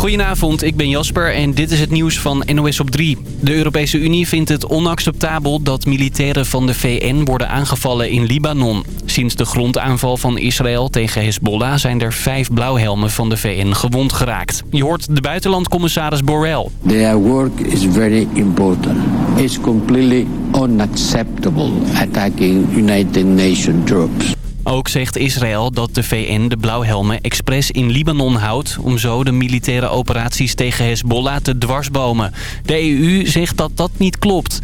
Goedenavond, ik ben Jasper en dit is het nieuws van NOS op 3. De Europese Unie vindt het onacceptabel dat militairen van de VN worden aangevallen in Libanon. Sinds de grondaanval van Israël tegen Hezbollah zijn er vijf blauwhelmen van de VN gewond geraakt. Je hoort de buitenlandcommissaris Borrell. Their work is very important. It's completely unacceptable attacking United Nations troops. Ook zegt Israël dat de VN de blauwhelmen expres in Libanon houdt... om zo de militaire operaties tegen Hezbollah te dwarsbomen. De EU zegt dat dat niet klopt.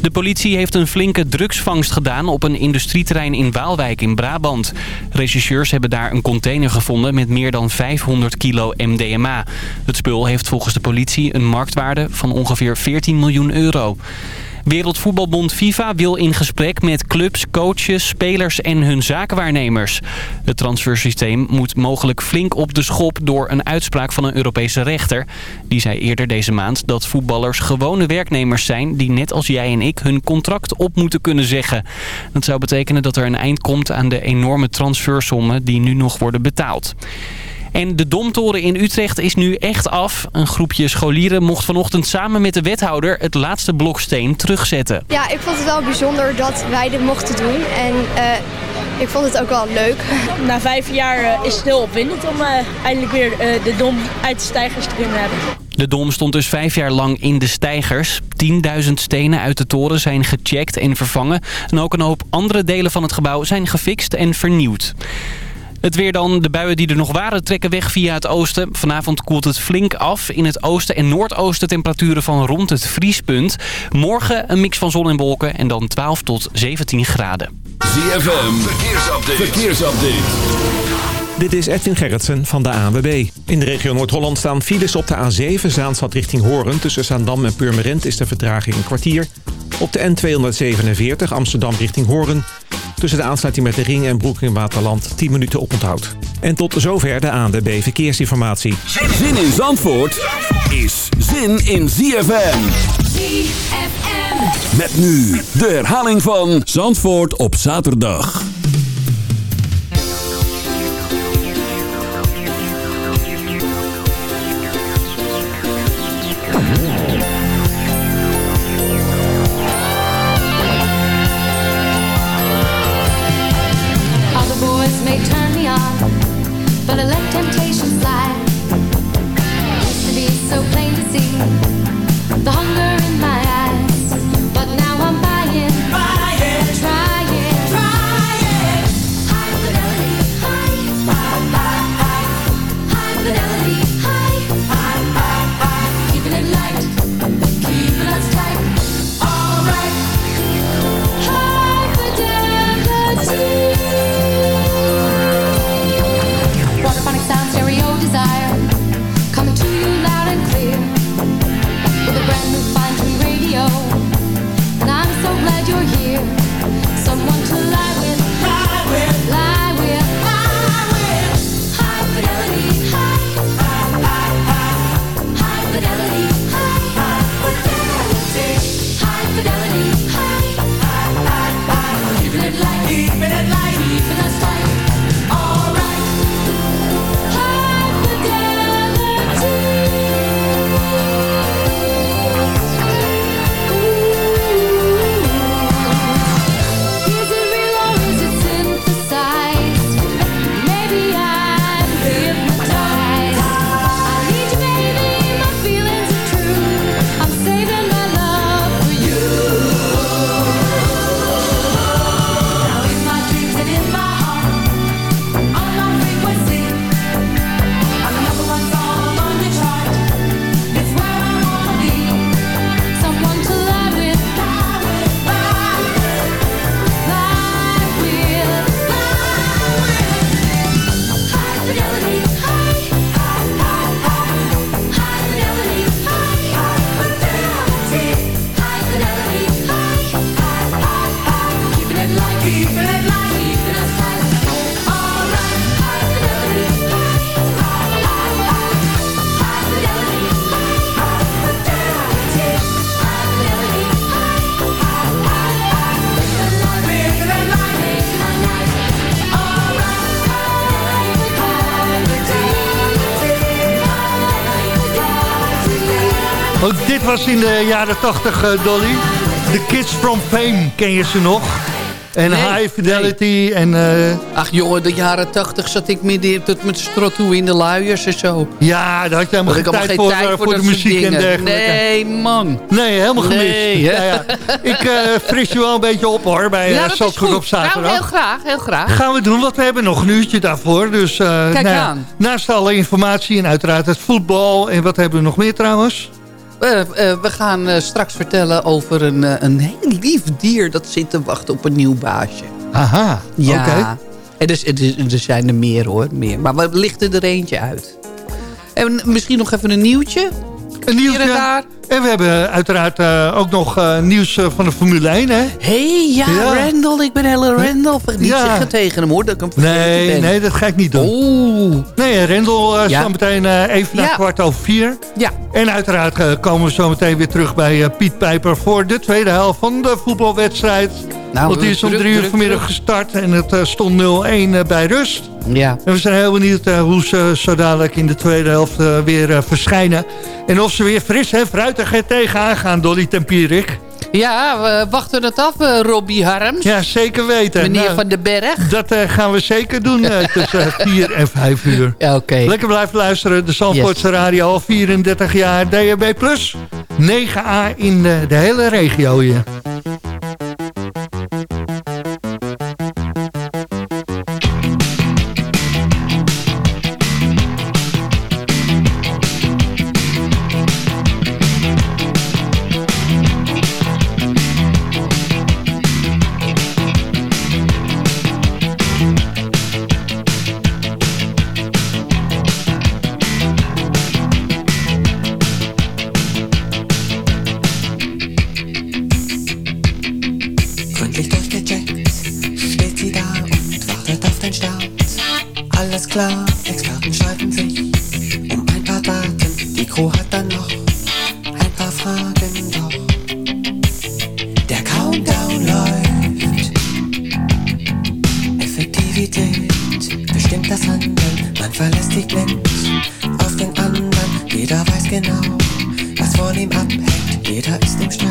De politie heeft een flinke drugsvangst gedaan op een industrieterrein in Waalwijk in Brabant. Rechercheurs hebben daar een container gevonden met meer dan 500 kilo MDMA. Het spul heeft volgens de politie een marktwaarde van ongeveer 14 miljoen euro. Wereldvoetbalbond FIFA wil in gesprek met clubs, coaches, spelers en hun zakenwaarnemers. Het transfersysteem moet mogelijk flink op de schop door een uitspraak van een Europese rechter. Die zei eerder deze maand dat voetballers gewone werknemers zijn... die net als jij en ik hun contract op moeten kunnen zeggen. Dat zou betekenen dat er een eind komt aan de enorme transfersommen die nu nog worden betaald. En de Domtoren in Utrecht is nu echt af. Een groepje scholieren mocht vanochtend samen met de wethouder het laatste bloksteen terugzetten. Ja, ik vond het wel bijzonder dat wij dit mochten doen. En uh, ik vond het ook wel leuk. Na vijf jaar uh, is het heel opwindend om uh, eindelijk weer de Dom uit de stijgers te kunnen hebben. De Dom stond dus vijf jaar lang in de stijgers. 10.000 stenen uit de toren zijn gecheckt en vervangen. En ook een hoop andere delen van het gebouw zijn gefixt en vernieuwd. Het weer dan. De buien die er nog waren trekken weg via het oosten. Vanavond koelt het flink af. In het oosten en noordoosten temperaturen van rond het vriespunt. Morgen een mix van zon en wolken en dan 12 tot 17 graden. ZFM, verkeersupdate. verkeersupdate. Dit is Edwin Gerritsen van de ANWB. In de regio Noord-Holland staan files op de A7 Zaanstad richting Horen. Tussen Zaandam en Purmerend is de vertraging een kwartier. Op de N247 Amsterdam richting Horen. Tussen de aansluiting met de Ring en Broek in Waterland 10 minuten oponthoud. En tot zover de ANWB Verkeersinformatie. Zin in Zandvoort is zin in ZFM. ZFM. Met nu de herhaling van Zandvoort op zaterdag. Was in de jaren 80, uh, Dolly. The Kids from Fame, ken je ze nog? En Nee, High Fidelity en... eh, Ach jongen, de jaren tachtig zat ik midden tot met strot toe in de luiers en zo. ja, daar had je helemaal Had geen tijd allemaal voor, geen tijd eh, voor, voor de muziek en dergelijke. Nee, man. Nee, helemaal gemist. Nee, hè? ja, ja. Ik eh, fris je wel een beetje op hoor, bij ja, uh, dat goed. op zaterdag. Nou, heel graag, heel graag. Gaan we doen, want we hebben nog een uurtje daarvoor. Dus eh, nou ja, aan. naast alle informatie en uiteraard het voetbal. En wat hebben we nog meer trouwens? Eh, eh, we gaan eh, straks vertellen over een, een heel lief dier... dat zit te wachten op een nieuw baasje. Aha, Ja. oké. En dus, er zijn er meer hoor, meer. Maar we lichten er eentje uit. En misschien nog even een nieuwtje. Een Hier en nieuwtje. daar. En we hebben uiteraard eh, ook nog eh, nieuws eh, van de Formule 1, hè? Hé, ja, Ja. Randall, ik ben hele Randall. Niet Ja. zeggen tegen hem hoor, dat ik hem Nee, nee, dat ga ik niet doen. Oeh. Nee, Rendel Ja. meteen even na kwart over vier. Ja. En uiteraard komen we zo meteen weer terug bij Piet Pijper... voor de tweede helft van de voetbalwedstrijd. Nou, Want die is om druk, drie uur vanmiddag gestart en het eh, stond 0-1 eh, bij rust. Ja. En we zijn heel benieuwd eh, hoe ze zo dadelijk in de tweede helft weer verschijnen. En of ze weer fris en fruitig er tegenaan gaan, Dolly Tempierik. Ja, we wachten het af, Robbie Harms. Ja, zeker weten. Meneer Nou, Van den Berg. Dat gaan we zeker doen tussen 4 en 5 uur. Ja, Oké. Lekker blijven luisteren. De Zandvoortse Radio al 34 jaar. DHB Plus. 9A in de, de hele regio hier. Genau, was von ihm abhängt, jeder ist im Stress.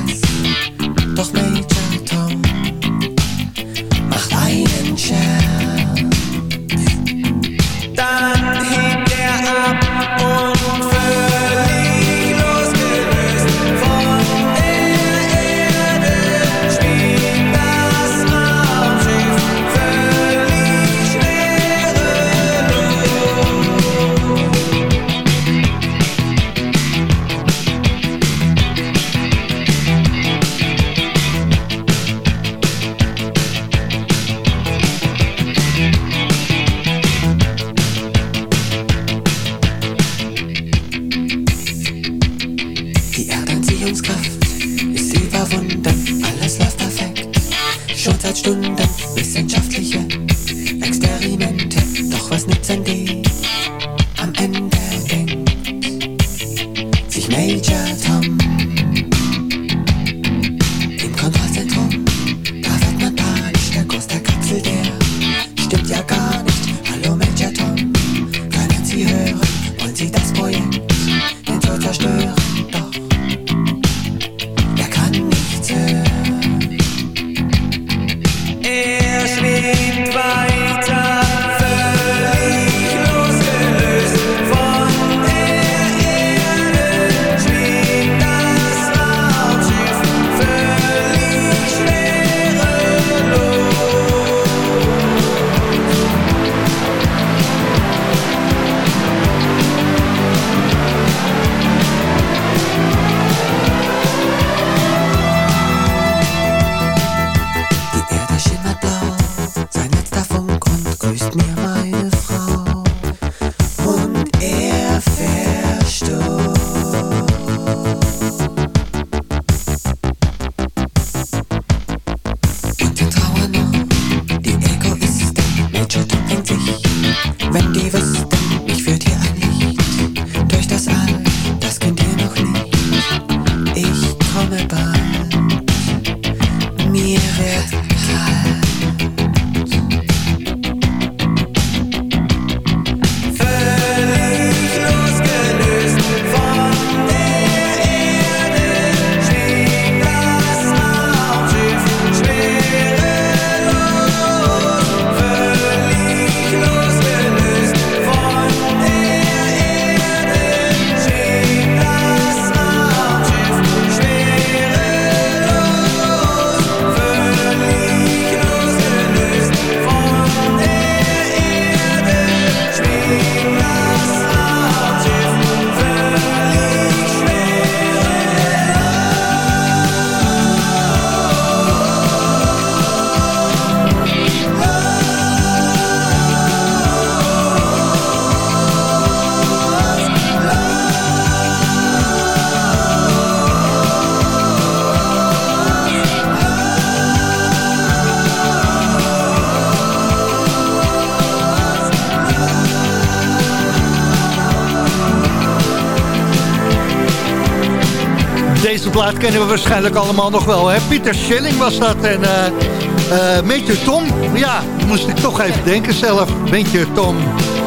Plaat kennen we waarschijnlijk allemaal nog wel. Hè? Pieter Schilling was dat. En uh, Tom. Ja, moest ik toch even denken zelf. Meentje Tom.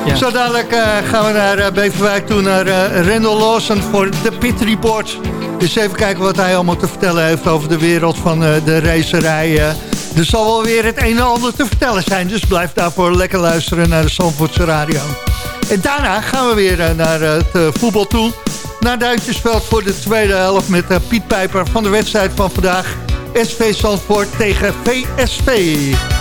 Ja. Zo dadelijk uh, gaan we naar Beverwijk toe. Naar Randall Lawson voor de Pit Report. Dus even kijken wat hij allemaal te vertellen heeft over de wereld van de racerij. er zal wel weer het een en ander te vertellen zijn. Dus blijf daarvoor lekker luisteren naar de Zandvoortse Radio. En daarna gaan we weer naar het voetbal toe naar Duintjesveld voor de tweede helft met uh, Piet Pijper van de wedstrijd van vandaag. SV Zandvoort tegen VSV.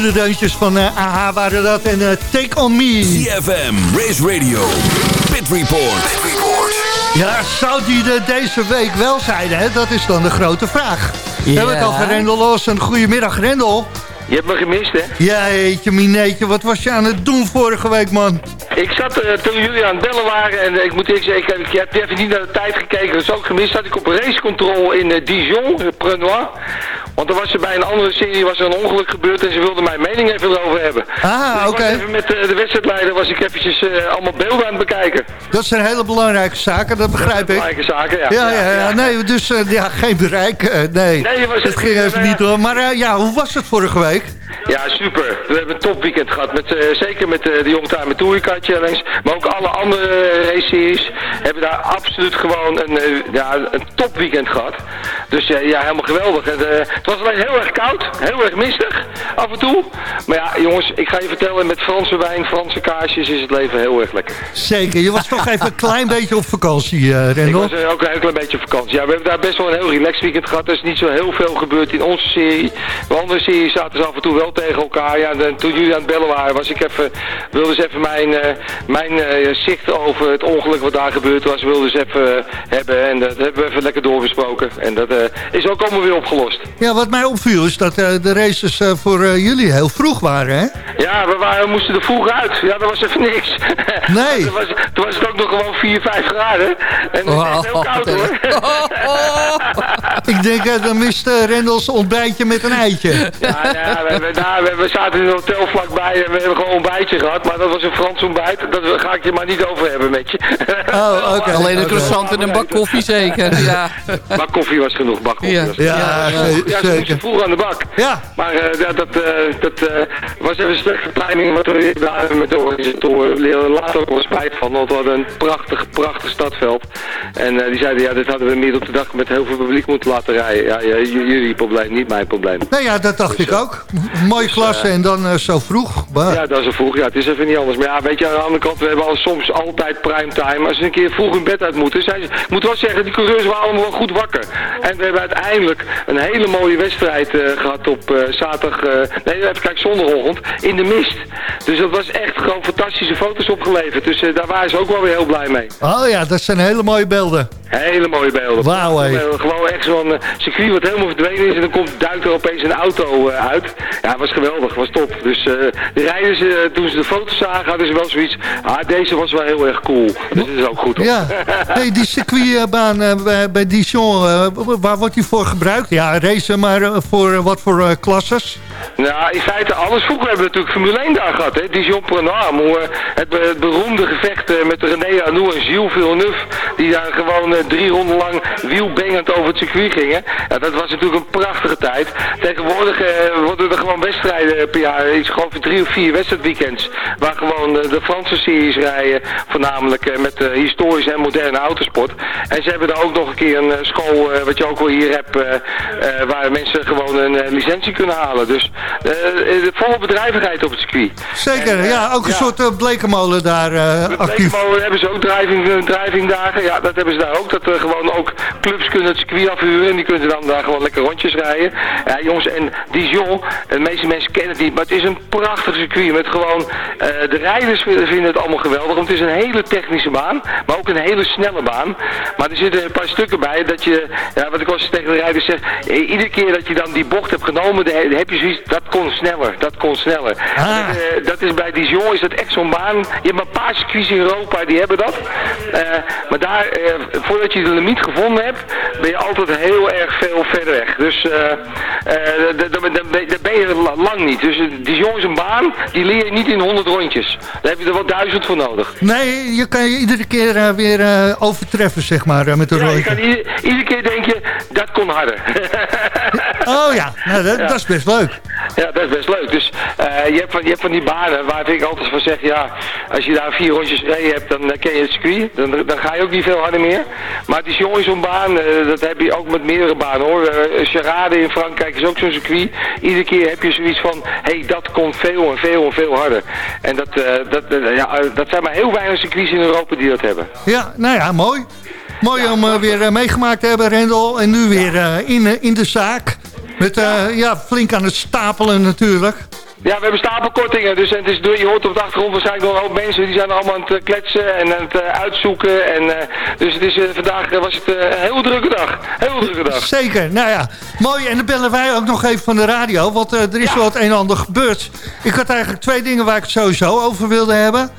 Laatste deuntjes van uh, AHA waren dat. En uh, Take On Me. CFM, Race Radio, Pit Report. Pit Report. Ja, zou die er deze week wel zijn? Hè? Dat is dan de grote vraag. We hebben het over Rendel Lawson. Goedemiddag, Rendel. Je hebt me gemist, hè? Ja, jeetje, mineetje. Wat was je aan het doen vorige week, man? Ik zat uh, toen jullie aan het bellen waren en ik moet eerlijk zeggen, ik, heb even niet naar de tijd gekeken. Dat is ook gemist. Zat ik op een racecontrole in Dijon, Prenois. Want er was er bij een andere serie was er een ongeluk gebeurd en ze wilden mijn mening even erover hebben. Ah, dus oké. even met uh, de wedstrijdleider was ik eventjes uh, allemaal beelden aan het bekijken. Dat zijn hele belangrijke zaken, dat begrijp dat ik. Belangrijke zaken, ja. Ja, ja, ja, ja. nee, dus uh, ja, geen bereik, nee. Nee, was dat ging even niet door. Maar ja, hoe was het vorige week? Ja, super. We hebben een topweekend gehad. Met, eh, zeker met eh, de Youngtimer Touring Challenge. Maar ook alle andere race-series hebben daar absoluut gewoon een, eh, ja, een topweekend gehad. Dus ja, ja helemaal geweldig. Eh, het was alleen heel erg koud. Heel erg mistig af en toe. Maar ja, jongens, ik ga je vertellen. Met Franse wijn, Franse kaarsjes is het leven heel erg lekker. Zeker, je was toch even een klein beetje op vakantie, eh Ik Rendel. was eh, ook een heel klein beetje op vakantie. Ja, we hebben daar best wel een heel relaxed weekend gehad. Er is niet zo heel veel gebeurd in onze serie. De andere series zaten ze af en toe wel tegen elkaar. Ja, en toen jullie aan het bellen waren, was ik even, wilde ze even mijn, eh, mijn eh, zicht over het ongeluk wat daar gebeurd was, wilde ze even eh, hebben. En dat hebben we even lekker doorbesproken. En dat is ook allemaal weer opgelost. Ja, wat mij opviel is dat de races voor jullie heel vroeg waren, hè? Ja, we, waren, we moesten er vroeg uit. Ja, dat was even niks. Nee. toen, was, toen was het ook nog gewoon 4, 5 graden. En het heel koud hoor. Ik denk, eh, dan mist Rendels ontbijtje met een eitje. Ja, ja we, we, nou, we, we zaten in een hotel vlakbij en we hebben gewoon een ontbijtje gehad. Maar dat was een Frans ontbijt. Dat ga ik je maar niet over hebben met je. Oh, oké. Alleen een croissant en een bak koffie zeker. Ja. Maar koffie was genoeg, bak koffie Ja. was Ja, genoeg. Ja, ze zeker. moesten vroeg aan de bak. Ja, Maar eh, ja, dat, eh, dat eh, was even een slechte timing wat we hebben met de organisatoren. Er later ook wel spijt van, want we hadden een prachtig, prachtig stadveld. En eh, die zeiden, ja, dit hadden we midden op de dag met heel veel publiek moeten laten rijden. Ja, ja, jullie probleem, niet mijn probleem. nou ja, dat dacht ik ook. Mooie klasse en dan eh, zo vroeg. Maar- Ja, dat is een vroeg. Ja, het is even niet anders. Maar ja, weet je, aan de andere kant, we hebben al soms altijd primetime. Als ze een keer vroeg in bed uit moeten, zijn ze, ik moet wel zeggen, die coureurs waren allemaal wel goed wakker. En we hebben uiteindelijk een hele mooie wedstrijd eh, gehad op eh, zaterdag, eh, nee, even kijken, zondagochtend, in de mist. Dus dat was echt gewoon fantastische foto's opgeleverd. Dus eh, daar waren ze ook wel weer heel blij mee. Oh ja, dat zijn hele mooie beelden. Hele mooie beelden. Wauw. Eh, Gewoon echt zo'n eh, circuit wat helemaal verdwenen is en dan komt, duikt er opeens een auto eh, uit. Ja, het was geweldig, was top. Dus eh, de rijders, eh, toen ze de foto's zagen, hadden ze wel zoiets. Ah, deze was wel heel erg cool. Dus dat is ook goed. hoor. Ja, hey, die circuitbaan eh, bij, bij Dijon, waar wordt die voor gebruikt? Ja, racen, maar voor wat voor klasses? Nou, in feite alles. Vroeger hebben we natuurlijk Formule 1 daar gehad, hè. Dijon Prenard. Het, be- het beroemde gevecht met René Arnoux en Gilles Villeneuve. Die daar gewoon drie ronden lang wielbengend over het circuit gingen. Ja, dat was natuurlijk een prachtige tijd. Tegenwoordig worden er gewoon wedstrijden per jaar. Ik geloof drie of vier wedstrijdweekends. Waar gewoon eh, de Franse series rijden. Voornamelijk eh, met eh, historische en moderne autosport. En ze hebben daar ook nog een keer een school, wat je ook wel hier hebt. waar mensen gewoon een licentie kunnen halen. Dus volle bedrijvigheid op het circuit. Zeker, En, ja, ook een soort uh, blekenmolen daar met actief. Blekenmolen hebben ze ook driving, drivingdagen. Ja, dat hebben ze daar ook. Dat er gewoon ook clubs kunnen het circuit afhuren. En die kunnen dan daar gewoon lekker rondjes rijden. Ja, jongens, en Dijon, de meeste mensen kennen het niet. Maar het is een prachtig circuit. Met gewoon, eh, de rijders vinden het allemaal geweldig. Want het is een hele technische baan. Maar ook een hele snelle baan. Maar er zitten een paar stukken bij dat je, ja, wat ik eens tegen de rijders zeg. eh, iedere keer dat je dan die bocht hebt genomen, dan heb je zoiets, dat kon sneller. Dat kon sneller. Ah. Dat, eh, dat is bij Dijon is dat echt zo'n baan. Je hebt maar een paar circuits in Europa die hebben dat. Eh, maar daar, voordat je de limiet gevonden hebt, ben je altijd heel erg veel verder weg. Dus eh, eh, d- d- d- d- daar ben je la- lang niet. Dus eh, Dijon is een baan, die leer je niet in 100 rondjes. Daar heb je er wel duizend voor nodig. Nee, je kan je iedere keer eh, weer eh, overtreffen, zeg maar, eh, met de Ja, rondje. kan ieder- iedere keer denk je, dat kon harder. Oh ja, nou, dat, Ja. dat is best leuk. Ja, dat is best leuk. Dus eh, je, hebt van, je hebt van die banen waar ik altijd van zeg, ja, als je daar vier rondjes gereden hebt, dan eh, ken je het circuit. Dan, dan ga je ook niet veel harder meer. Maar Dijon is zo'n baan, eh, dat heb je ook met meerdere banen hoor. Eh, Charade in Frankrijk is ook zo'n circuit. Iedere keer heb je zoiets van, hé, hey, dat komt veel en veel en veel harder. En dat, dat, ja, dat zijn maar heel weinig circuits in Europa die dat hebben. Ja, nou ja, mooi. Mooi om eh, weer eh, meegemaakt te hebben, Rendel. En nu weer eh, in, in de zaak. Met ja, flink aan het stapelen natuurlijk. Ja, we hebben stapelkortingen, dus het is, je hoort op de achtergrond waarschijnlijk nog een hoop mensen, die zijn allemaal aan het eh, kletsen en aan het eh, uitzoeken. En, eh, dus het is, vandaag was het een heel drukke dag. Heel drukke dag. Zeker, nou ja, mooi. En dan bellen wij ook nog even van de radio, want er is wel het een en ander gebeurd. Ik had eigenlijk twee dingen waar ik het sowieso over wilde hebben.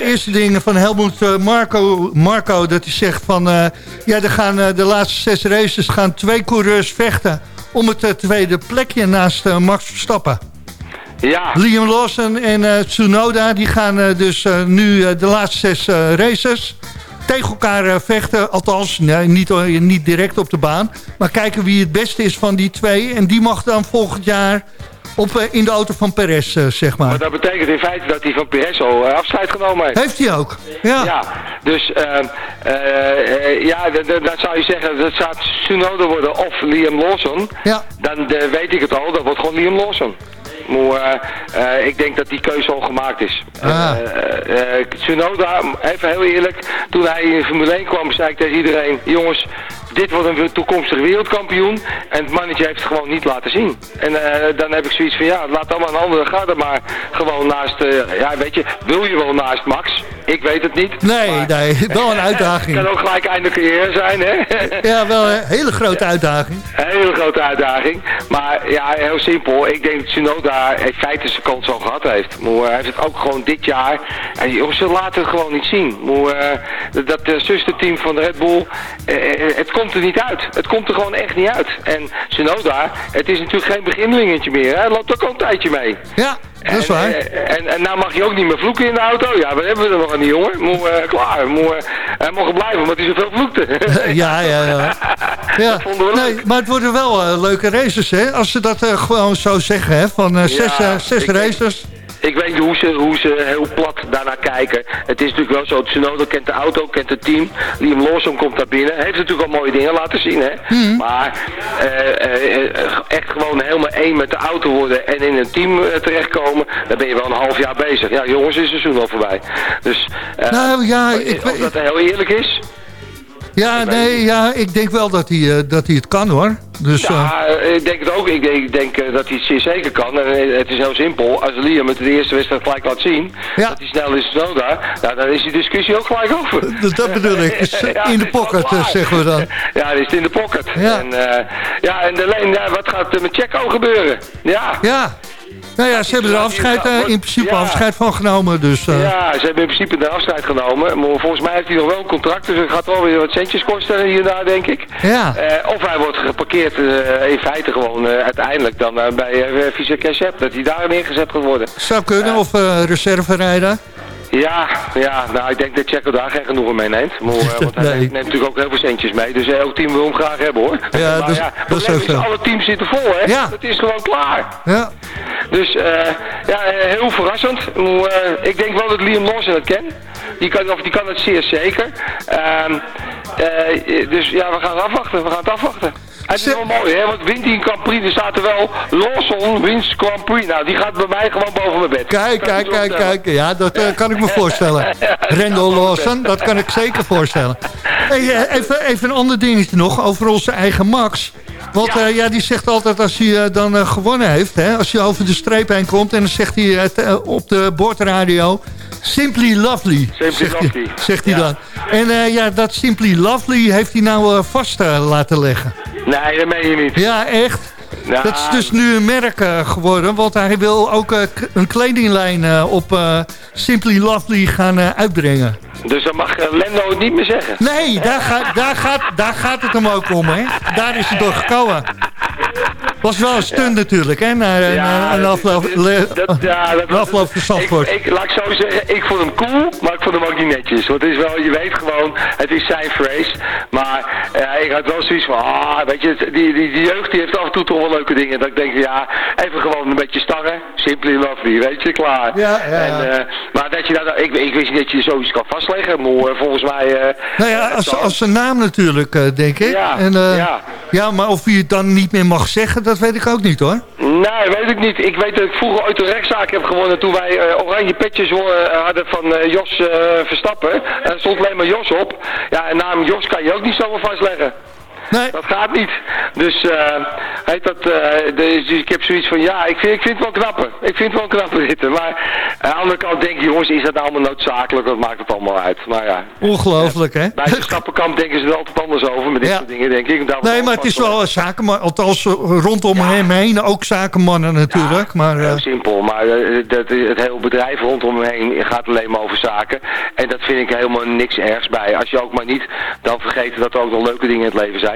Eerste ding van Helmoet Marco, Marco, dat hij zegt van... ja, er gaan de laatste zes races gaan twee coureurs vechten... om het tweede plekje naast Max Verstappen. Ja. Liam Lawson en eh, Tsunoda die gaan eh, dus eh, nu de laatste zes races tegen elkaar vechten. Althans, nee, niet, niet direct op de baan. Maar kijken wie het beste is van die twee. En die mag dan volgend jaar op, in de auto van Perez, zeg maar. Maar dat betekent in feite dat hij van Perez al afscheid genomen heeft. Heeft hij ook? Ja. Ja, dus ehm, eh, eh, ja, dan zou je zeggen dat zou Tsunoda worden of Liam Lawson. Ja. Dan weet ik het al, dat wordt gewoon Liam Lawson. Maar eh, eh, ik denk dat die keuze al gemaakt is. Ah. Eh, Tsunoda, even heel eerlijk, toen hij in Formule 1 kwam, zei ik tegen iedereen, jongens, dit wordt een toekomstig wereldkampioen. En het mannetje heeft het gewoon niet laten zien. En dan heb ik zoiets van, ja, laat allemaal een andere, ga er maar gewoon naast, ja, weet je, wil je wel naast Max? Ik weet het niet. Nee, nee, wel een uitdaging. kan ook gelijk einde carrière zijn, hè? Ja, wel een hele grote uitdaging. Een hele grote uitdaging. Maar ja, heel simpel. Ik denk dat Tsunoda in feite zijn kans al gehad heeft. Maar hij heeft het ook gewoon dit jaar. En jongens, ze laten het gewoon niet zien. Maar, eh, dat uh, zusterteam van de Red Bull, eh, het komt er niet uit. Het komt er gewoon echt niet uit. En Tsunoda, het is natuurlijk geen beginlingetje meer. Hè? Hij loopt ook al een tijdje mee. Ja, dat is waar. En, en, en nou mag je ook niet meer vloeken in de auto. Ja, we hebben we er nog aan die jongen. Moet, eh, klaar. Moet, eh, hij mocht blijven omdat hij zoveel vloekte. Ja, ja, ja. ja. Nee, maar het worden wel eh, leuke races, hè? Als ze dat eh, gewoon zo zeggen, hè? Van eh, zes, eh, zes races. Ik weet niet hoe ze, hoe ze heel plat daarnaar kijken. Het is natuurlijk wel zo, Tsunoda kent de auto, kent het team. Liam Lawson komt daar binnen. Heeft natuurlijk al mooie dingen laten zien, hè. Mhm. Maar eh, eh, eh, echt gewoon helemaal één met de auto worden en in een team terechtkomen, dan ben je wel een half jaar bezig. Ja, jongens, is het seizoen al voorbij. Dus Nou ja, ik of dat heel eerlijk is. Ja, nee, ja, ik denk wel dat hij, eh, dat hij het kan, hoor. Dus, Ja, eh, ik denk het ook. Ik denk, ik denk eh, dat hij het zeer zeker kan. En het is heel simpel. Als Liam het de eerste wedstrijd gelijk laat zien, dat hij snel is Soda, nou, dan is die discussie ook gelijk over. dat, dat bedoel ik. Ja, in de pocket, zeggen we dan. Ja, die is in de pocket. Ja. En, eh, ja, en alleen, ja, wat gaat er met Checo gebeuren? Ja. Ja. Nou ja, ze hebben er afscheid, eh, in principe Ja. afscheid van genomen. Dus, eh, Ja, ze hebben in principe de afscheid genomen. Maar volgens mij heeft hij nog wel een contract, dus het gaat wel weer wat centjes kosten hier en daar, denk ik. Ja. Eh, of hij wordt geparkeerd in feite gewoon uiteindelijk dan bij Visa Cacep, dat hij daar neergezet gaat worden. zou kunnen, of reserve rijden. Ja, ja, nou ik denk dat Checo daar geen genoegen mee neemt. Maar, eh, want hij Nee. neemt natuurlijk ook heel veel centjes mee. Dus elk team wil hem graag hebben hoor. Ja, maar dat- ja, dat is ook alle teams zitten vol hè. Ja. Het is gewoon klaar. Ja. Dus eh, ja, eh, heel verrassend. Eh, ik denk wel dat Liam Lawson het kent. Die kan, of die kan het zeer zeker. Ehm, eh, dus ja, we gaan het afwachten. We gaan het afwachten. Het is wel mooi, hè? Want wint hij een Grand Prix, er staat er wel Lawson wins Grand Prix. Nou, die gaat bij mij gewoon boven mijn bed. Kijk, kijk, kijk, kijk. Ja, dat eh, kan ik me voorstellen. Rendel Lawson, dat kan ik zeker voorstellen. Hey, eh, even, even een ander dingetje nog over onze eigen Max. Want ja. ja, die zegt altijd als hij eh, dan eh, gewonnen heeft... Hè, als hij over de streep heen komt... en dan zegt hij eh, op de boordradio... Simply Lovely, Simply zegt, Lovely. Hij, zegt hij dan. En eh, ja, dat Simply Lovely heeft hij nou eh, vast eh, laten leggen. Nee, dat meen je niet. Ja, echt. Nou, Dat is dus nu een merk eh, geworden, want hij wil ook eh, een kledinglijn eh, op Simply Lovely gaan uitbrengen. Dus dan mag Lendo het niet meer zeggen. Nee, daar, gaat daar, gaat, daar gaat het hem ook om, hè. Daar is het door gekomen. Was wel een stunt natuurlijk, hè, na, na een afloop, le- Dat, ja, dat een afloop van. Ik, ik, laat ik zo zeggen, ik vond hem cool, maar ik vond hem ook niet netjes. Want het is wel, je weet gewoon, het is zijn phrase. Maar eh, ik had wel zoiets van, ah, weet je, die, die, die jeugd die heeft af en toe toch wel leuke dingen. Dat ik denk, ja, even gewoon een beetje starren. Simply lovely, weet je, klaar. Ja, ja. En, eh, maar dat je dat, ik, ik wist niet dat je zoiets kan vastleggen, maar eh, volgens mij... eh, Nou ja, als, als zijn naam natuurlijk, eh, denk ik. Ja, en, eh, ja. Ja, maar of hij het dan niet meer mag zeggen, dat weet ik ook niet, hoor. Nee, weet ik niet. Ik weet dat ik vroeger ooit een rechtszaak heb gewonnen toen wij eh, oranje petjes eh, hadden van eh, Jos Verstappen. En er stond alleen maar Jos op. Ja, en naam Jos kan je ook niet zomaar vastleggen. Nee. Dat gaat niet. Dus eh, heet dat, eh, dus ik heb zoiets van, ja, ik vind, ik vind het wel knappen. Ik vind het wel knappen zitten. Maar aan de andere kant denk je, jongens, is dat nou allemaal noodzakelijk? Wat maakt het allemaal uit? Maar ja, Ongelooflijk, hè? bij de stappenkamp denken ze er altijd anders over met dit Ja. soort dingen, denk ik. Nee, maar het is wel een zakenman. Althans, eh, rondom hem heen ook zakenmannen natuurlijk. Maar, eh, Heel simpel, maar eh, dat, het hele bedrijf rondom me heen gaat alleen maar over zaken. En dat vind ik helemaal niks ergs bij. Als je ook maar niet dan vergeten dat er ook nog leuke dingen in het leven zijn.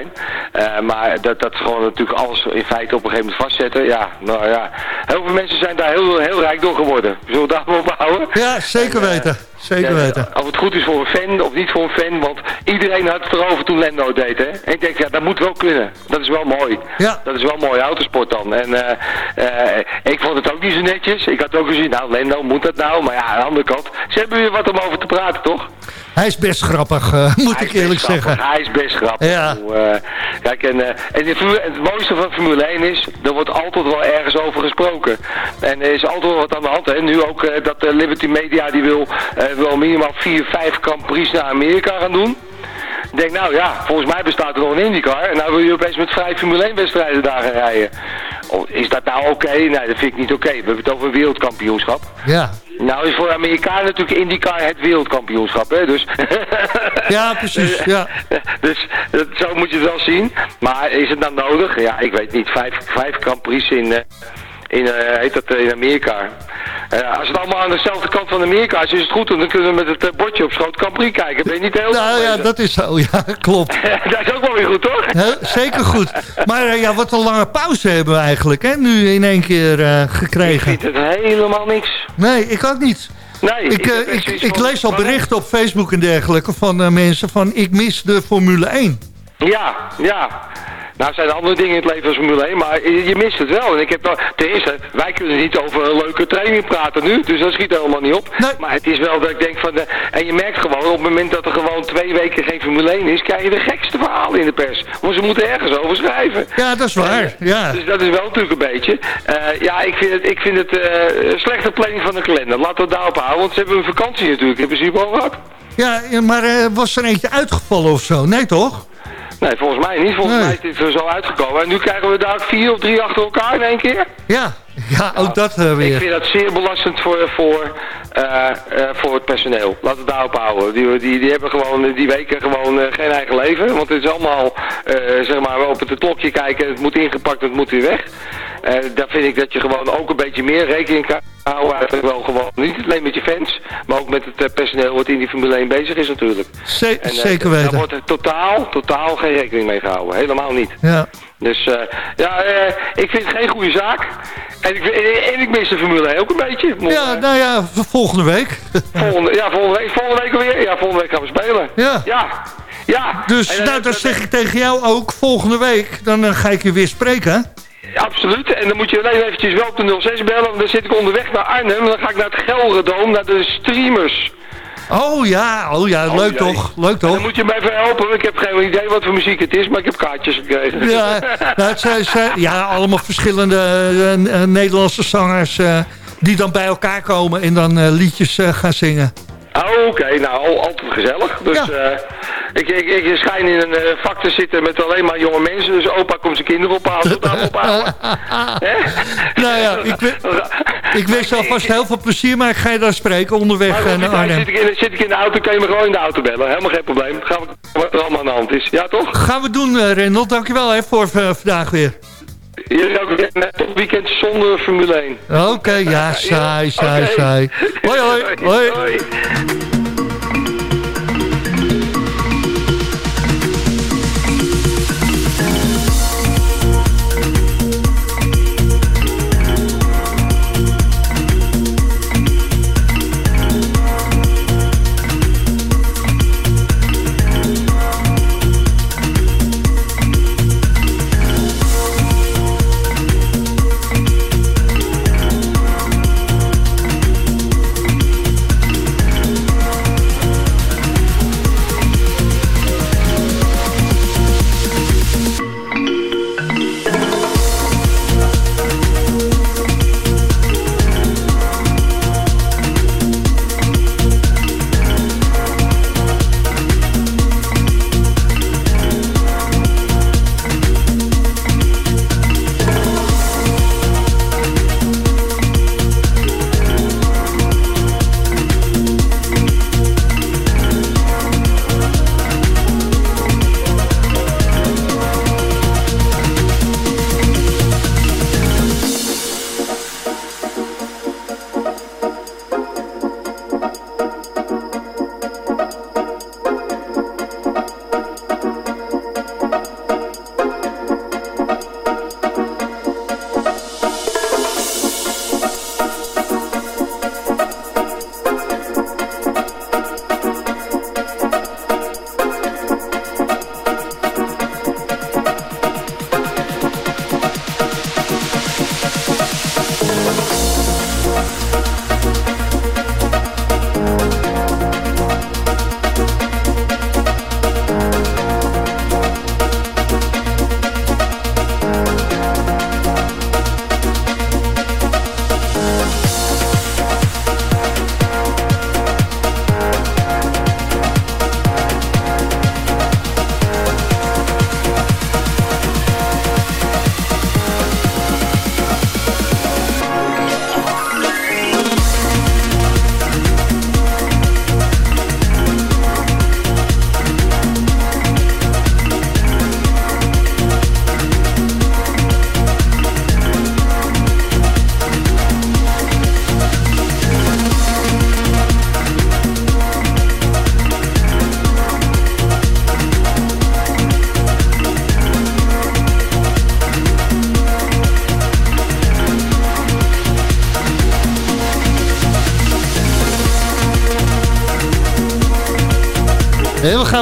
Eh, maar dat, dat gewoon natuurlijk alles in feite op een gegeven moment vastzetten. Ja, nou ja. Heel veel mensen zijn daar heel, heel rijk door geworden. Zullen we daar maar op houden? Ja, zeker weten. Zeker Ja, weten. Of het goed is voor een fan of niet voor een fan, want iedereen had het erover toen Lendo deed. Hè? En ik denk, ja, dat moet wel kunnen. Dat is wel mooi. Ja. Dat is wel mooi autosport dan. En eh, eh, ik vond het ook niet zo netjes. Ik had ook gezien, nou Lendo, moet dat nou? Maar ja, aan de andere kant, ze hebben weer wat om over te praten, toch? Hij is best grappig, eh, moet Hij ik eerlijk grappig. zeggen. Hij is best grappig. Ja. Eh, kijk, en, eh, en de Formule- het mooiste van Formule 1 is, er wordt altijd wel ergens over gesproken. En er is altijd wel wat aan de hand. Hè. Nu ook dat de Liberty Media die wil, wil minimaal 4, 5 Grand Prix naar Amerika gaan doen. Ik denk, nou ja, volgens mij bestaat er nog een IndyCar. En nou wil je opeens met vijf Formule 1 wedstrijden daar gaan rijden. Oh, is dat nou oké? Nee, dat vind ik niet oké. We hebben het over een wereldkampioenschap. Ja. Nou is voor de Amerikanen natuurlijk IndyCar het wereldkampioenschap, hè? Dus... Ja, precies. Ja. Dus dat, zo moet je het wel zien. Maar is het nou nodig? Ja, ik weet niet. Vijf, vijf Grand Prix in, eh, in, eh, heet dat, eh, in Amerika. Eh, als het allemaal aan dezelfde kant van Amerika is, is het goed. Want dan kunnen we met het eh, bordje op schoot Prix kijken. Ben je niet heel Nou ja, dat is zo. Ja, klopt. dat is ook wel weer goed, toch? Zeker goed. Maar eh, ja, wat een lange pauze hebben we eigenlijk, hè? Nu in één keer eh, gekregen. Ik vind het helemaal niks. Nee, ik ook niet. Nee, Ik, ik, lees al berichten op Facebook en dergelijke van mensen van ik mis de Formule 1. Ja, ja. Nou, er zijn andere dingen in het leven als Formule 1, maar je, je mist het wel. En ik heb wel, ten eerste, wij kunnen niet over een leuke training praten nu, dus dat schiet helemaal niet op. Maar het is wel dat ik denk van, de, en je merkt gewoon, op het moment dat er gewoon twee weken geen Formule 1 is, krijg je de gekste verhalen in de pers. Want ze moeten ergens over schrijven. Ja, dat is waar. Ja. Dus dat is wel natuurlijk een beetje. Eh, ja, ik vind het, ik vind het eh, een slechte planning van de kalender. Laten we het daarop houden, want ze hebben een vakantie natuurlijk in principe al gehad. Ja, maar eh, was er eentje uitgevallen of zo? Nee, toch? Nee, volgens mij niet. Volgens Nee. mij is dit er zo uitgekomen. En nu krijgen we daar drie of drie achter elkaar in één keer. Ja, ja ook dat Ik weer. vind dat zeer belastend voor, voor, eh, voor het personeel. Laten we het daarop houden. Die, die, die hebben gewoon die weken gewoon geen eigen leven. Want het is allemaal, zeg maar, op het klokje kijken. Het moet ingepakt, het moet weer weg. Eh, daar vind ik dat je gewoon ook een beetje meer rekening kan houden. Eigenlijk wel gewoon, niet alleen met je fans, maar ook met het eh, personeel wat in die Formule 1 bezig is natuurlijk. En, eh, zeker Daar weten. wordt er totaal, totaal geen rekening mee gehouden. Helemaal niet. Ja. Dus ja, ik vind het geen goede zaak. En ik, en, ik mis de Formule 1 ook een beetje. Maar, ja, nou ja, volgende week. volgende, ja, volgende week, volgende week alweer. Ja, volgende week gaan we spelen. Ja. Ja. ja. Dus En, nou, dan zeg ik tegen jou ook, volgende week, dan ga ik je weer spreken. Absoluut. En dan moet je alleen eventjes wel op de 06 bellen. Want dan zit ik onderweg naar Arnhem. En dan ga ik naar het Gelredoom, naar de streamers. Oh ja, oh ja, Oh, leuk toch? Leuk En toch? dan moet je me even helpen. want Ik heb geen idee wat voor muziek het is, maar ik heb kaartjes gekregen. Ja, nou, het zijn, zijn- ja, allemaal verschillende eh, eh, Nederlandse zangers eh, die dan bij elkaar komen en dan liedjes gaan zingen. Oh, oké. Nou, al, altijd gezellig. Dus eh, ik, ik, ik schijn in een eh, vak te zitten met alleen maar jonge mensen. Dus opa komt zijn kinderen ophalen. Tot daar ophalen. Hè? Nou ja, ik, we- ik wens alvast heel veel plezier, maar ik ga je dan spreken onderweg eh, naar Arnhem. zit, ik in, zit ik in de auto, kan je me gewoon in de auto bellen. Helemaal geen probleem. Gaan we wat er allemaal aan de hand is. Ja, toch? Gaan we doen, eh Rendel. Dankjewel hè, voor vandaag weer. Jullie ook weer weekend zonder Formule 1. Oké, ja, saai, saai, Oké. saai. Hoi, hoi, hoi.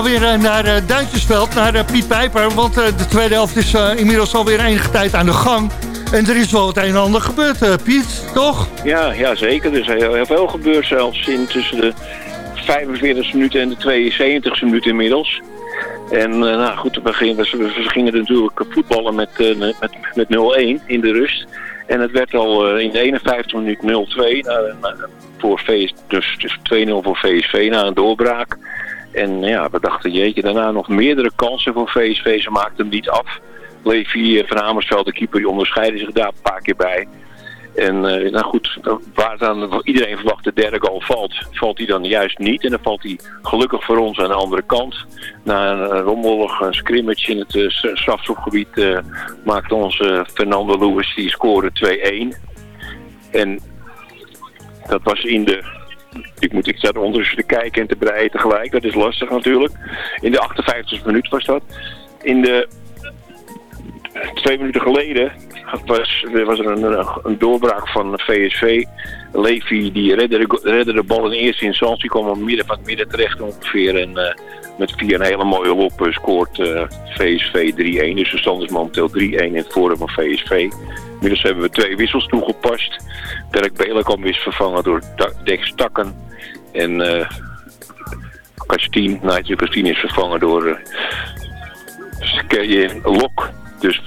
Gaan weer eh, naar uh, Duintjesveld, naar uh, Piet Pijper. Want de tweede helft is inmiddels alweer enige tijd aan de gang. En er is wel het een en ander gebeurd, Piet, toch? Ja, ja, zeker. Er is heel, veel gebeurd zelfs in tussen de 45 minuten en de 72 minuten inmiddels. En nou goed, we, we gingen natuurlijk voetballen met, met, met 0-1 in de rust. En het werd al in de 51 minuut 0-2 voor VS, dus, dus 2-0 voor VSV na een doorbraak. En ja, we dachten, jeetje, daarna nog meerdere kansen voor VSV. Ze maakten hem niet af. Levi van Amersveld, de keeper, die onderscheidde zich daar een paar keer bij. En uh, nou goed, waar dan iedereen verwacht de derde goal valt, valt hij dan juist niet. En dan valt hij gelukkig voor ons aan de andere kant. Na een rommelig een scrimmage in het uh, strafschopgebied uh, maakte onze Fernando Lewis, die scoorde 2-1. En dat was in de ik moet ik zat ondertussen te kijken en te breien tegelijk. Dat is lastig natuurlijk. In de 58 minuut was dat. In de twee minuten geleden was, was er een, een doorbraak van VSV. Levi die redde de, redde de bal in eerste instantie. kwam op midden van het midden terecht ongeveer. En uh, met vier een hele mooie lop scoort VSV 3-1. Dus de stand is momenteel 3-1 in het voordeel van VSV. Inmiddels hebben we twee wissels toegepast. Dirk Belenkamp is vervangen door Dex Takken. En uh, Kastien, Nigel Kastien is vervangen door uh, Lok. Dus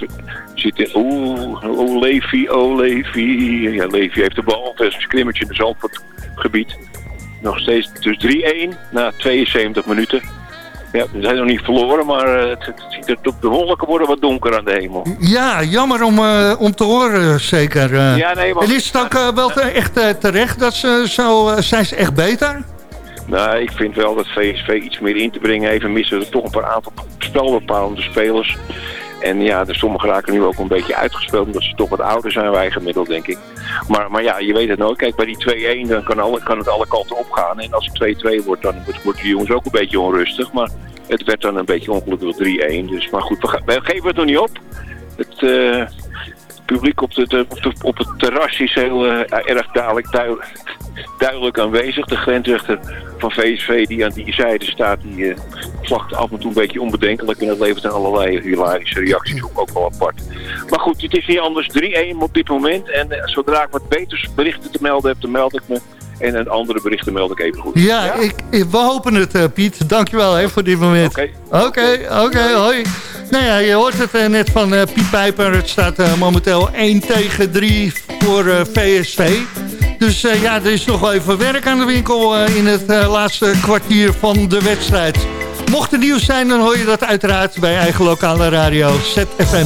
zit in, oeh, oh Levi, oh Levi. Ja, Levi heeft de bal. Het is een scrimmage in het Zandvoortgebied. Nog steeds dus 3-1 na 72 minuten. Ja, we zijn nog niet verloren, maar uh, het, het, ziet er op de wolken worden wat donker aan de hemel. Ja, jammer om, uh, om te horen, zeker. Uh. Ja, nee, maar... En is het ook wel te, echt terecht dat ze zo... zijn ze echt beter? Nou, ik vind wel dat VSV iets meer in te brengen heeft. En missen er toch een paar aantal spelbepalende spelers. En ja, de sommigen raken nu ook een beetje uitgespeeld, omdat ze toch wat ouder zijn wij gemiddeld, denk ik. Maar, maar ja, je weet het nooit. Kijk, bij die 2-1 dan kan, kan het alle kanten opgaan. En als het 2-2 wordt, dan wordt de jongens ook een beetje onrustig. Maar het werd dan een beetje ongelukkig 3-1. Dus, maar goed, we, geven het nog niet op. Het uh, publiek op, de, op, het terras is heel uh, erg duidelijk, duidelijk aanwezig. De grensrechter van VSV die aan die zijde staat, die uh, af en toe een beetje onbedenkelijk. En dat levert dan allerlei hilarische reacties op, ook wel apart. Maar goed, het is niet anders 3-1 op dit moment. En zodra ik wat beters berichten te melden heb, dan meld ik me. En een andere berichten meld ik even goed. Ja, ja? Ik, we hopen het, uh, Piet. Dankjewel hè, voor dit moment. Oké. Oké, hoi. Nou ja, je hoort het uh, net van uh, Piet Pijper. Het staat momenteel 1 tegen 3 voor VSV. Dus ja, er is nog wel even werk aan de winkel in het laatste kwartier van de wedstrijd. Mocht er nieuws zijn, dan hoor je dat uiteraard bij eigen lokale radio ZFM.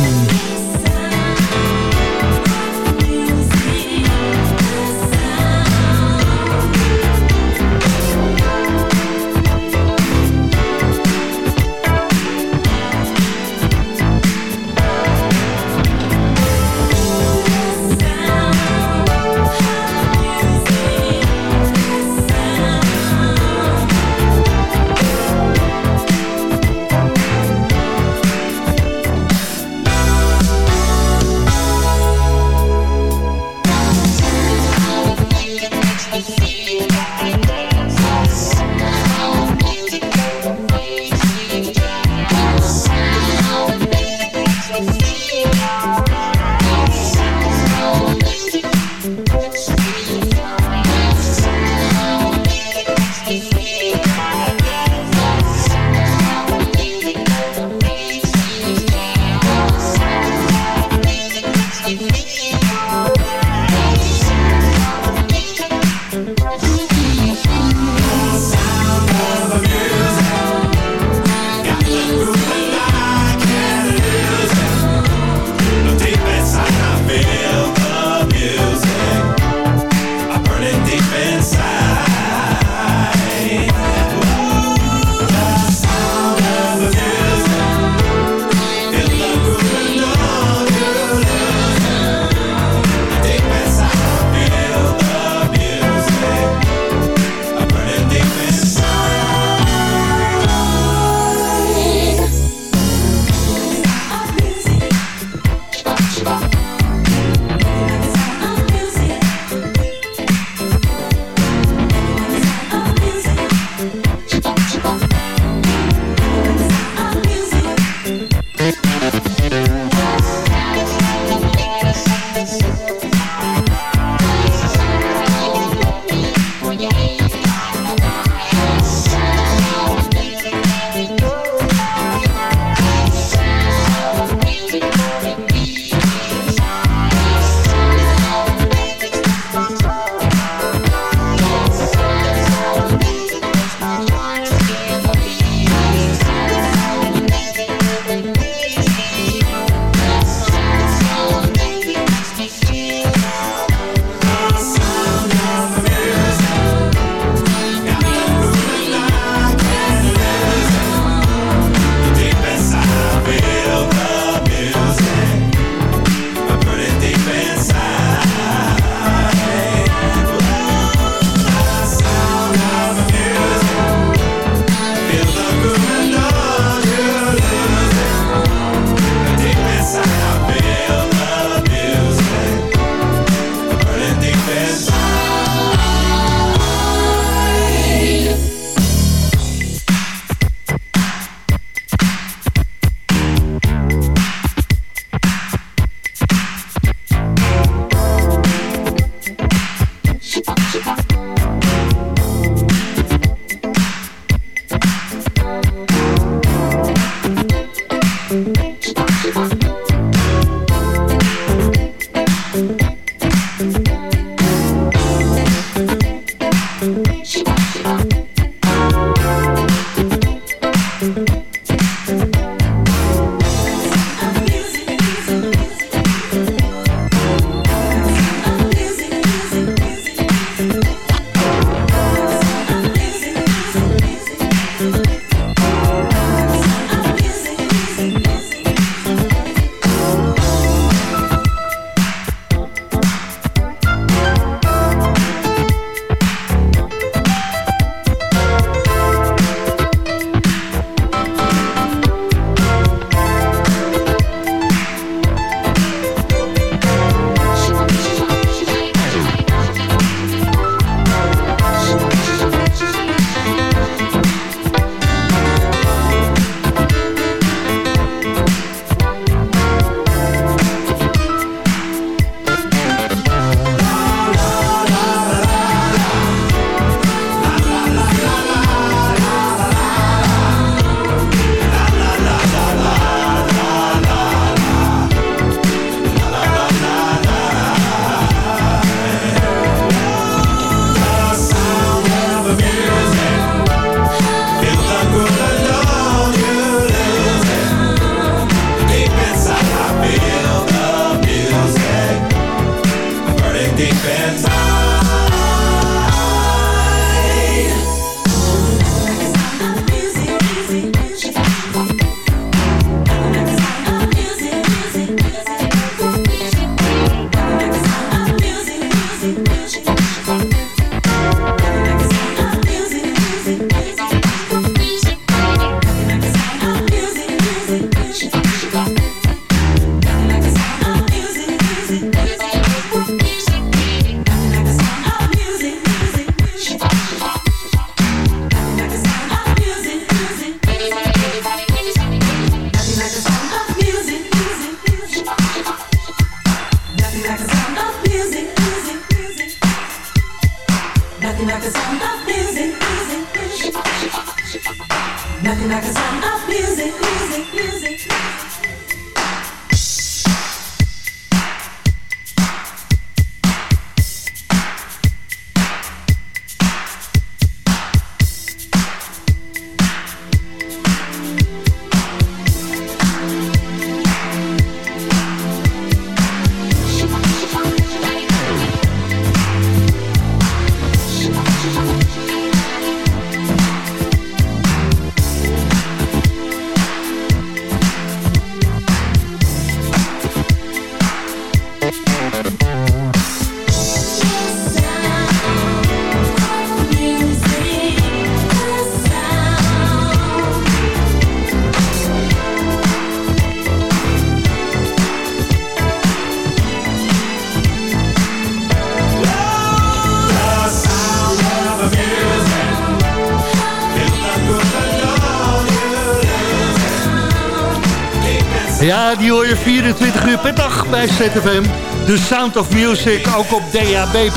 Ja, die hoor je 24 uur per dag bij ZFM. De Sound of Music, ook op DAB+.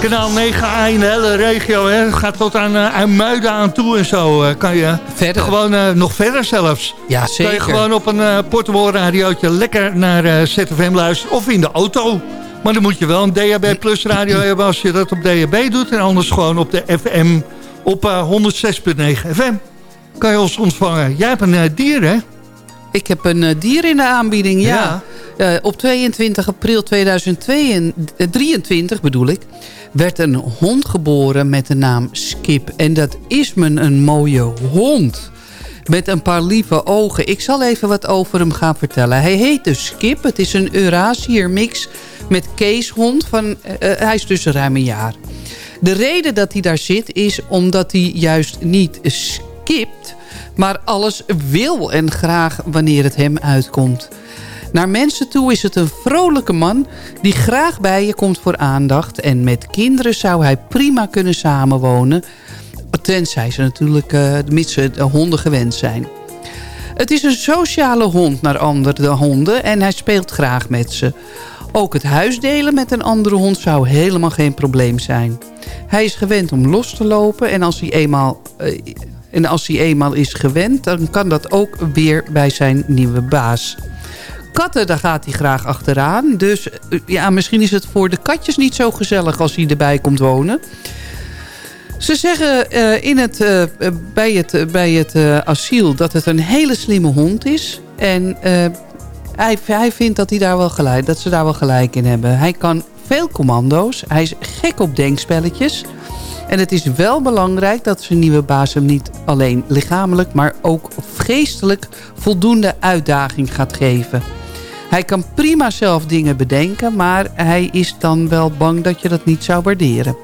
Kanaal 9A in de hele regio. Hè. Gaat tot aan uh, Muiden aan toe en zo. Uh, kan je verder. gewoon uh, nog verder zelfs. Ja, zeker. Kan je gewoon op een uh, portable radiootje lekker naar ZFM luisteren. Of in de auto. Maar dan moet je wel een DAB Plus radio hebben als je dat op DAB doet. En anders gewoon op de FM op 106.9 FM. Kan je ons ontvangen. Jij hebt een dier, hè? Ik heb een uh, dier in de aanbieding, ja. ja. Uh, op 22 april 2023 bedoel ik, werd een hond geboren met de naam Skip. En dat is me een mooie hond. Met een paar lieve ogen. Ik zal even wat over hem gaan vertellen. Hij heet dus Skip. Het is een Eurasier mix met keeshond. Van, uh, hij is dus ruim een jaar. De reden dat hij daar zit is omdat hij juist niet skipt maar alles wil en graag wanneer het hem uitkomt. Naar mensen toe is het een vrolijke man die graag bij je komt voor aandacht. En met kinderen zou hij prima kunnen samenwonen. Tenzij ze natuurlijk uh, mits ze de honden gewend zijn. Het is een sociale hond naar andere honden en hij speelt graag met ze. Ook het huisdelen met een andere hond zou helemaal geen probleem zijn. Hij is gewend om los te lopen en als hij eenmaal uh, en als hij eenmaal is gewend, dan kan dat ook weer bij zijn nieuwe baas. Katten, daar gaat hij graag achteraan. Dus eh, ja, misschien is het voor de katjes niet zo gezellig als hij erbij komt wonen. Ze zeggen uh, in het, uh, bij het, bij het asiel dat het een hele slimme hond is. En hij, hij vindt dat, hij daar wel gelijk, dat ze daar wel gelijk in hebben. Hij kan veel commando's. Hij is gek op denkspelletjes. En het is wel belangrijk dat zijn nieuwe baas hem niet alleen lichamelijk... maar ook geestelijk voldoende uitdaging gaat geven. Hij kan prima zelf dingen bedenken... maar hij is dan wel bang dat je dat niet zou waarderen.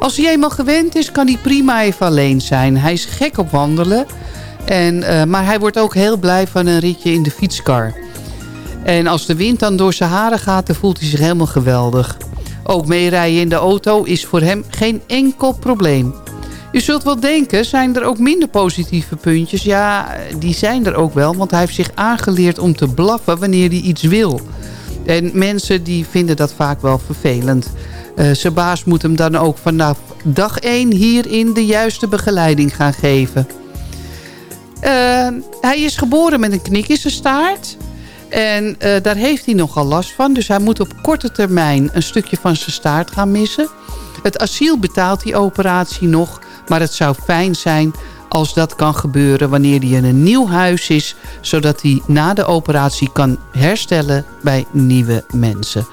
Als hij eenmaal gewend is, kan hij prima even alleen zijn. Hij is gek op wandelen... En, uh, maar hij wordt ook heel blij van een ritje in de fietskar. En als de wind dan door zijn haren gaat, dan voelt hij zich helemaal geweldig. Ook meerijden in de auto is voor hem geen enkel probleem. Je zult wel denken, zijn er ook minder positieve puntjes? Ja, die zijn er ook wel, want hij heeft zich aangeleerd om te blaffen wanneer hij iets wil. En mensen die vinden dat vaak wel vervelend. Uh, zijn baas moet hem dan ook vanaf dag 1 hierin de juiste begeleiding gaan geven. Uh, hij is geboren met een knik in zijn staart. En uh, daar heeft hij nogal last van. Dus hij moet op korte termijn een stukje van zijn staart gaan missen. Het asiel betaalt die operatie nog. Maar het zou fijn zijn als dat kan gebeuren wanneer hij in een nieuw huis is. Zodat hij na de operatie kan herstellen bij nieuwe mensen.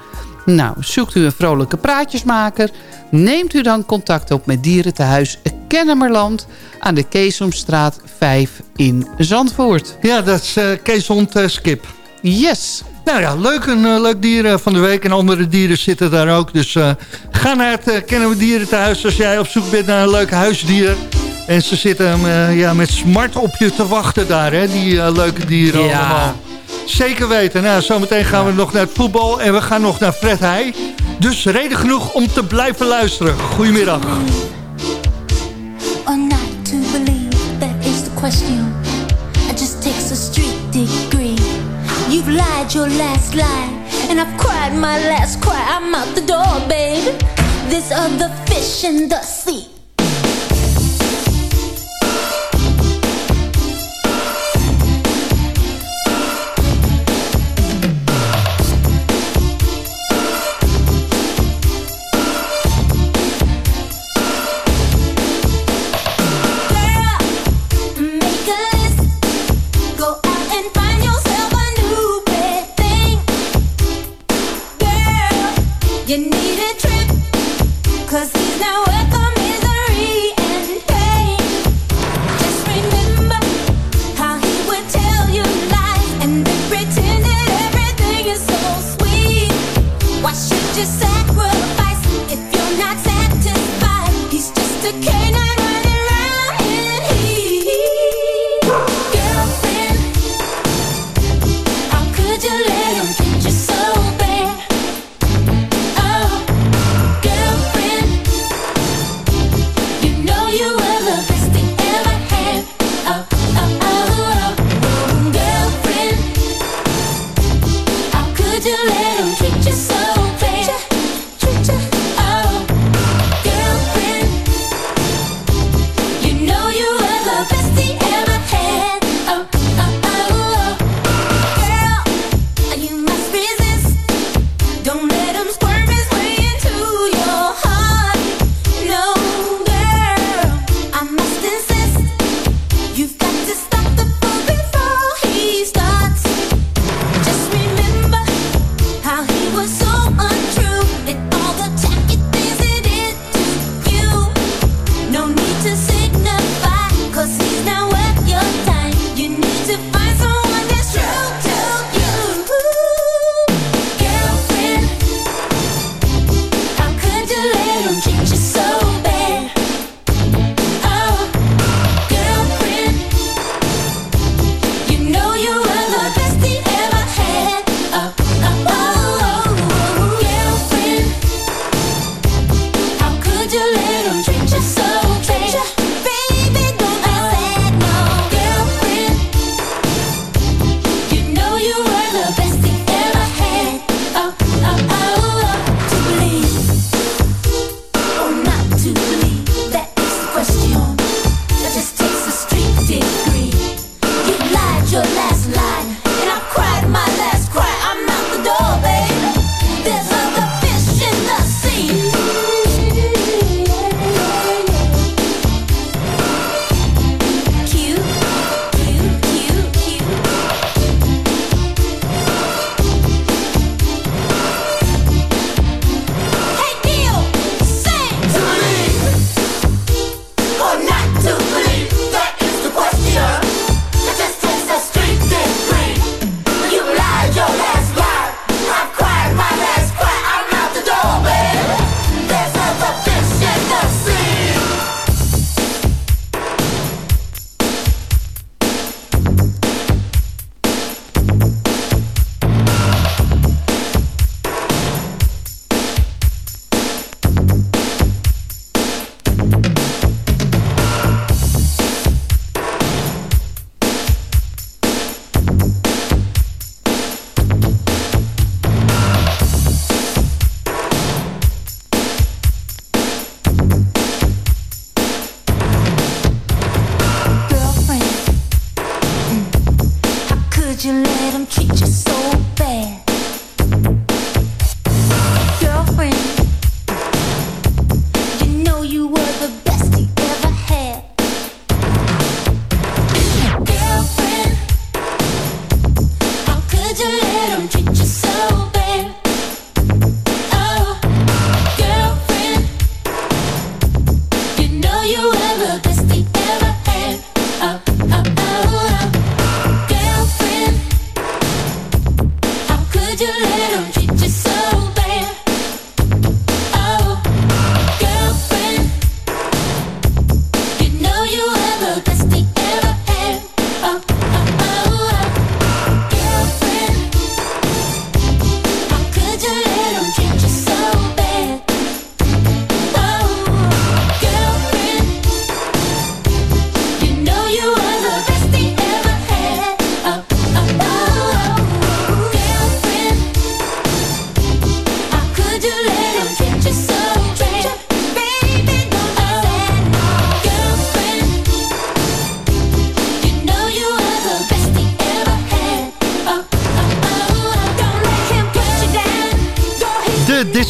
Nou, zoekt u een vrolijke praatjesmaker? Neemt u dan contact op met Dierentehuis Kennemerland... aan de Keesomstraat 5 in Zandvoort. Ja, dat is uh, Keeshond uh, Skip. Yes. Nou ja, leuk, een uh, leuk dier uh, van de week. En andere dieren zitten daar ook. Dus uh, ga naar het Kennen we Dieren thuis als jij op zoek bent naar een leuk huisdier. En ze zitten ja, met smart op je te wachten daar, hè, die leuke dieren ja. allemaal. Zeker weten. Nou, zometeen gaan we nog naar het voetbal en we gaan nog naar Fred Heij. Dus reden genoeg om te blijven luisteren. Goedemiddag. Or not to believe, that is the question. It just takes a street degree. You've lied your last lie, and I've cried my last cry. I'm out the door, babe. This other fish in the sea.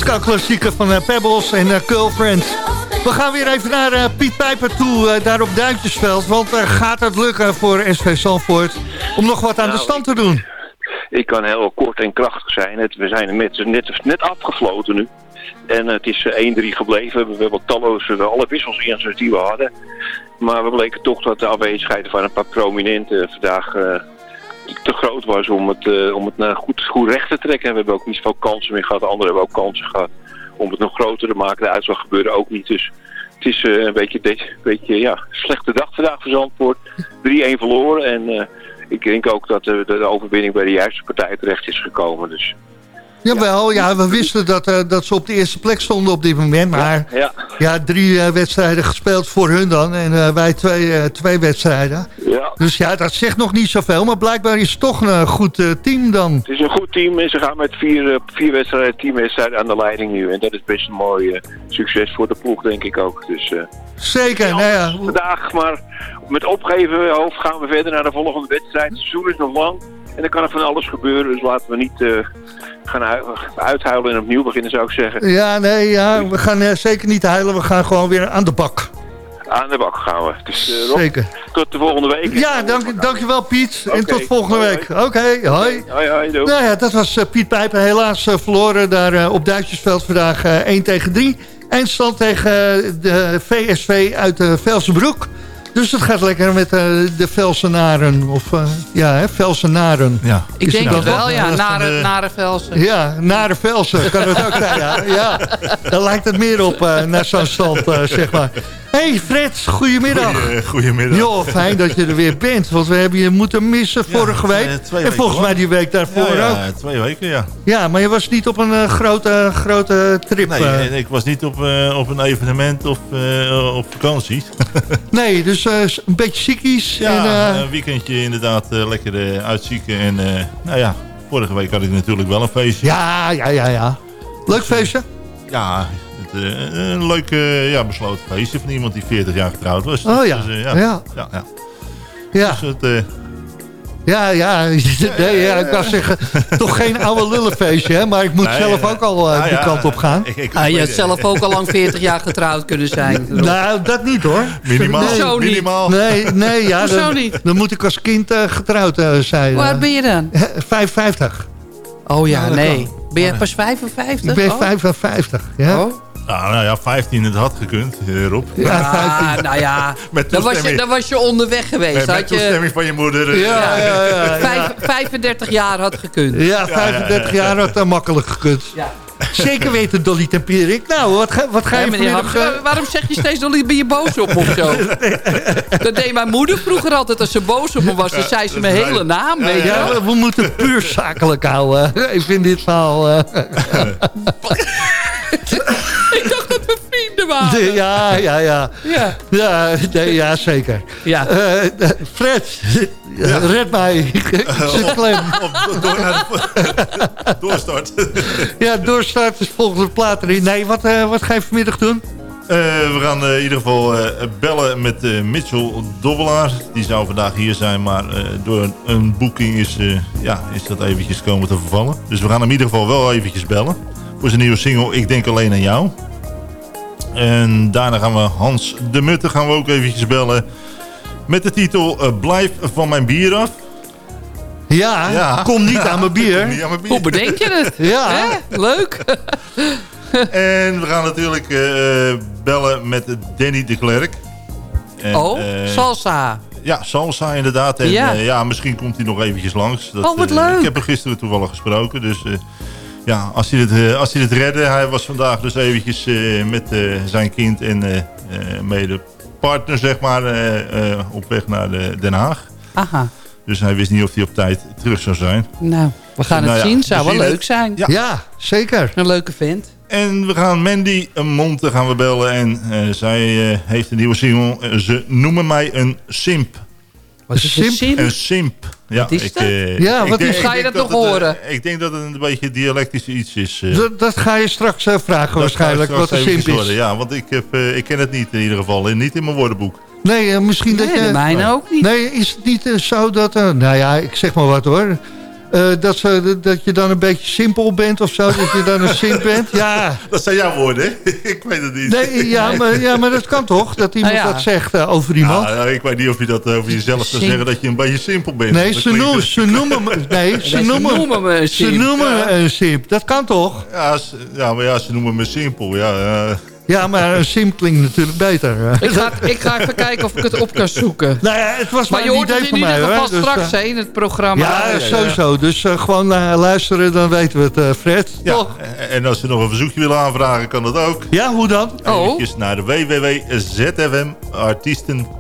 Disco-klassieker van eh, Pebbles en eh, Girlfriend. We gaan weer even naar eh, Piet Pijper toe, daar op Duintjesveld. Want gaat het lukken voor SV Zandvoort om nog wat aan de Nou, stand te doen? Ik kan heel kort en krachtig zijn. Het, we zijn net, net, afgefloten nu. En het is eh, 1-3 gebleven. We hebben talloze, alle wissels in die we hadden. Maar we bleken toch dat de afwezigheid van een paar prominenten vandaag te groot was om het, eh, om het naar goed, goed recht te trekken. We hebben ook niet veel kansen meer gehad. Anderen hebben ook kansen gehad om het nog groter te maken. De uitslag gebeurde ook niet. Dus het is eh, een beetje, de, beetje ja, slechte dag vandaag voor Zandvoort. 3-1 verloren. En eh, ik denk ook dat de, de overwinning bij de juiste partij terecht is gekomen. Dus Jawel, ja, we wisten dat, eh, dat ze op de eerste plek stonden op dit moment. Maar ja, ja. drie eh, wedstrijden gespeeld voor hun dan. En eh, wij twee, twee wedstrijden. Ja. Dus ja, dat zegt nog niet zoveel. Maar blijkbaar is het toch een goed team dan. Het is een goed team en ze gaan met vier, vier wedstrijden, teamwedstrijden aan de leiding nu. En dat is best een mooi succes voor de ploeg, denk ik ook. Dus, Zeker, nou ja. vandaag, maar met opgeven hoofd gaan we verder naar de volgende wedstrijd. Het seizoen is nog lang en er kan er van alles gebeuren. Dus laten we niet eh, gaan ui- uithuilen en opnieuw beginnen, zou ik zeggen. Ja, nee, ja, we gaan eh, zeker niet huilen. We gaan gewoon weer aan de bak. Aan de bak gaan we. Dus, eh, Rob, Zeker. tot de volgende week. Ja, dank, dankjewel Piet. En tot volgende hoi, week. Oké, hoi. Hoi, hoi, doei. Nou ja, dat was Piet Pijper. Helaas verloren daar op Duitsersveld vandaag eh, 1 tegen 3. Eindstand tegen de VSV uit uh, Velsenbroek. Dus het gaat lekker met eh, de Velsenaren. Of eh, ja, hè, Velsenaren. Ja. Ik Is denk het het dat? wel, ja. Nare, de- nare Velsen. Ja, nare Velsen kan het ook zijn. Ja, ja. daar lijkt het meer op eh, naar zo'n stand, eh, zeg maar. Hey Fred, goedemiddag. Goeie- Goedemiddag. Joh, fijn dat je er weer bent. Want we hebben je moeten missen vorige Ja, week. eh, twee en volgens mij die week daarvoor ja, ook. ja, twee weken, ja. Ja, maar je was niet op een eh, grote, grote trip. Nee, eh. ik was niet op, eh, op een evenement of eh, op vakantie. nee, dus eh, een beetje ziekies. Ja, en, eh, een weekendje inderdaad eh, lekker eh, uitzieken. En eh, nou ja, vorige week had ik natuurlijk wel een feestje. ja, ja, ja, ja. Leuk feestje? Ja, het, eh, een leuk eh, ja, besloten feestje van iemand die 40 jaar getrouwd was. Oh ja, Dus, eh, ja. ja. ja, ja. Ja, Dus het, ja, ja. nee, ja ik kan zeggen, toch geen oude lullenfeestje, hè? Maar ik moet Nee, zelf ook al eh, nou die ja, kant op gaan. ik, ik, Ah, je had zelf ook al lang 40 jaar getrouwd kunnen zijn. Nou, dat niet hoor. Minimaal, Nee, Zo niet. minimaal. nee, nee ja, dan, dan moet ik als kind getrouwd zijn. Hoe oud ben je dan? 55. Oh ja, nee. kan. Ben je pas 55? Ik ben Oh. 55, ja. Oh. Nou, nou ja, 15, het had gekund, eh, Rob. Ja, Ah, 15. nou ja, Met dan was, je, dan was je onderweg geweest. Met je toestemming van je moeder. eh, Ja, ja, ja. vijf- 35 jaar had gekund. Ja, 35 jaar had dat makkelijk gekund. Ja. Zeker weten, Dolly Tempierik. Nou, wat ga, wat ga je meneer vanmiddag... Ham, eh, waarom zeg je steeds, Dolly, ben je boos op me of zo? Dat deed mijn moeder vroeger altijd. Als ze boos op me was, dan zei ze mijn hele naam. Ja, we, we moeten puur zakelijk houden. Even in dit verhaal. eh. De- ja, ja, ja. Ja. Ja, nee, ja zeker. Ja. Eh, Fred, red mij. Ik zit klem. Op, door naar de, doorstart. Ja, doorstart is volgens de plaat erin. Nee, wat, eh, wat ga je vanmiddag doen? Eh, we gaan in ieder geval eh, bellen met eh, Mitchell Dobbelaar. Die zou vandaag hier zijn, maar eh, door een, een boeking is, eh, ja, is dat eventjes komen te vervallen. Dus we gaan hem in ieder geval wel eventjes bellen. Voor zijn nieuwe single Ik Denk Alleen Aan Jou. En daarna gaan we Hans de Mutte gaan we ook eventjes bellen. Met de titel eh, Blijf van mijn bier af. Ja, kom niet aan mijn bier. Kom niet aan mijn bier. Hoe bedenk je het? Ja. Hè? Leuk. En we gaan natuurlijk eh, bellen met Danny de Klerk. En, oh, eh, salsa. Ja, salsa inderdaad. En Ja. ja. ja, misschien komt hij nog eventjes langs. Dat, Oh, wat leuk. ik heb hem gisteren toevallig gesproken. Dus eh, ja, als hij, het, eh, als hij het redde. Hij was vandaag dus eventjes eh, met eh, zijn kind en eh, eh, mede partner, zeg maar, eh, eh, op weg naar de Den Haag. Aha. Dus hij wist niet of hij op tijd terug zou zijn. Nou, we gaan Nou het ja, zien. Zou we wel leuk het. zijn. Ja. Ja, zeker. Een leuke vent. En we gaan Mandy Monte gaan we bellen. En eh, zij eh, heeft een nieuwe single. Ze noemen mij een simp. Wat is een simp? Een simp. Ja, Wat is ik, dat? eh, Ja, wat denk- is- ik Ga je dat nog het, eh, horen? ik denk dat het een beetje dialectisch iets is. eh. Dat, dat ga je straks vragen Dat waarschijnlijk, wat een simp is. Ja, want ik, heb, eh, ik ken het niet in ieder geval. En niet in mijn woordenboek. Nee, misschien dat Nee, je... mijne ook niet. Nee, is het niet zo dat... nou ja, ik zeg maar wat hoor. Eh, dat, ze, dat je dan een beetje simpel bent of zo. Dat je dan een simp bent. Ja, Dat zijn jouw woorden, hè? ik weet het niet. nee, ja, maar, ja, maar dat kan toch? Dat iemand ja. dat zegt eh, over iemand. Ja, ik weet niet of je dat over jezelf zou zeggen dat je een beetje simpel bent. Nee, ze klinkt- noemen, ze noemen me, nee, ze ze noemen, noemen me een ze noemen Ja. me een simp. Dat kan toch? Ja, ze- ja, maar ja, ze noemen me simpel. Ja, eh. Ja, maar een simp klinkt natuurlijk beter. Ik ga, ik ga even kijken of ik het op kan zoeken. Nou ja, het was maar, Maar je een hoort idee het van in mij. ieder hoor. geval Dus, straks hè, in het programma. Ja, sowieso. Dus eh, gewoon eh, luisteren, dan weten we het, eh, Fred. ja. Toch? En als ze nog een verzoekje willen aanvragen, kan dat ook. Ja, hoe dan? Oh, Eventjes naar de www.zfmartiesten.nl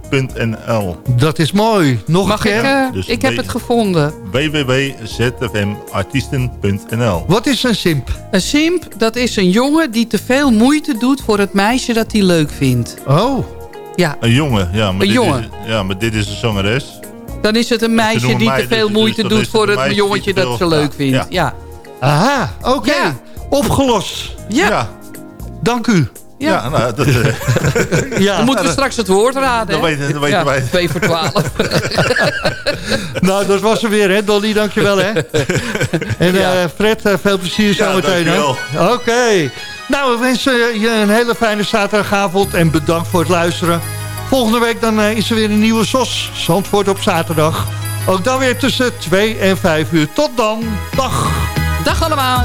Dat is mooi. Nog mag een ik? keer. eh, Dus ik heb het gevonden. www.zfmartiesten.nl Wat is een simp? Een simp, dat is een jongen die te veel moeite doet voor het meisje dat hij leuk vindt. Oh, Ja, Een jongen, ja. Maar Een dit jongen. Is, ja, maar dit is een zangeres. dan is het een meisje die te veel dus- moeite dus doet het voor het jongetje dat ze leuk ja, vindt. ja. Ja, aha, oké. Ja. Opgelost. ja. Dank u. ja. Ja, nou, dat, eh, Ja, Dan moeten we straks het woord raden. Dan weten- dan weten ja, wij. 2 voor 12. nou, dat was er weer, hè, Dolly. Dankjewel, hè. En eh, Fred, eh, veel plezier zo Ja. Oké. Nou, we wensen je een hele fijne zaterdagavond en bedankt voor het luisteren. Volgende week dan is er weer een nieuwe SOS. Zandvoort op zaterdag. Ook dan weer tussen 2 en 5 uur. Tot dan. Dag. Dag allemaal.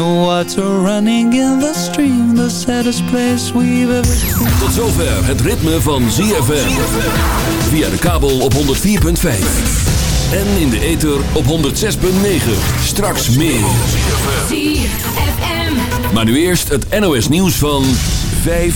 No water running in the stream, the saddest place we've ever seen. Tot zover het ritme van ZFM. Via de kabel op 104.5. En in de ether op 106.9. Straks meer. ZFM. Maar nu eerst het NOS nieuws van 5